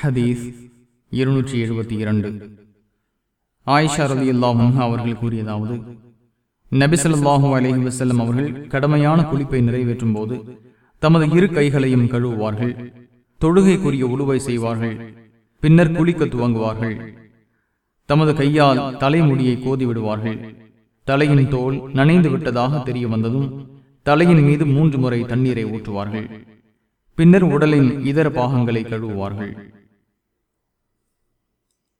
ஹதீஸ் இருநூற்றி எழுபத்தி இரண்டு. ஆயிஷா ரதி அல்லாஹும் அவர்கள் கூறியதாவது நபிசல்லாஹூ அலஹி வசல்லம் அவர்கள் கடமையான குளிப்பை நிறைவேற்றும் போது தமது இரு கைகளையும் கழுவுவார்கள் தொழுகைக்குரிய உழுவை செய்வார்கள் பின்னர் குளிக்க துவங்குவார்கள். தமது கையால் தலைமுடியை கோதிவிடுவார்கள். தலையின் தோல் நனைந்து விட்டதாக தெரிய வந்ததும் தலையின் மீது மூன்று முறை தண்ணீரை ஊற்றுவார்கள். பின்னர் உடலின் இதர பாகங்களை கழுவுவார்கள்.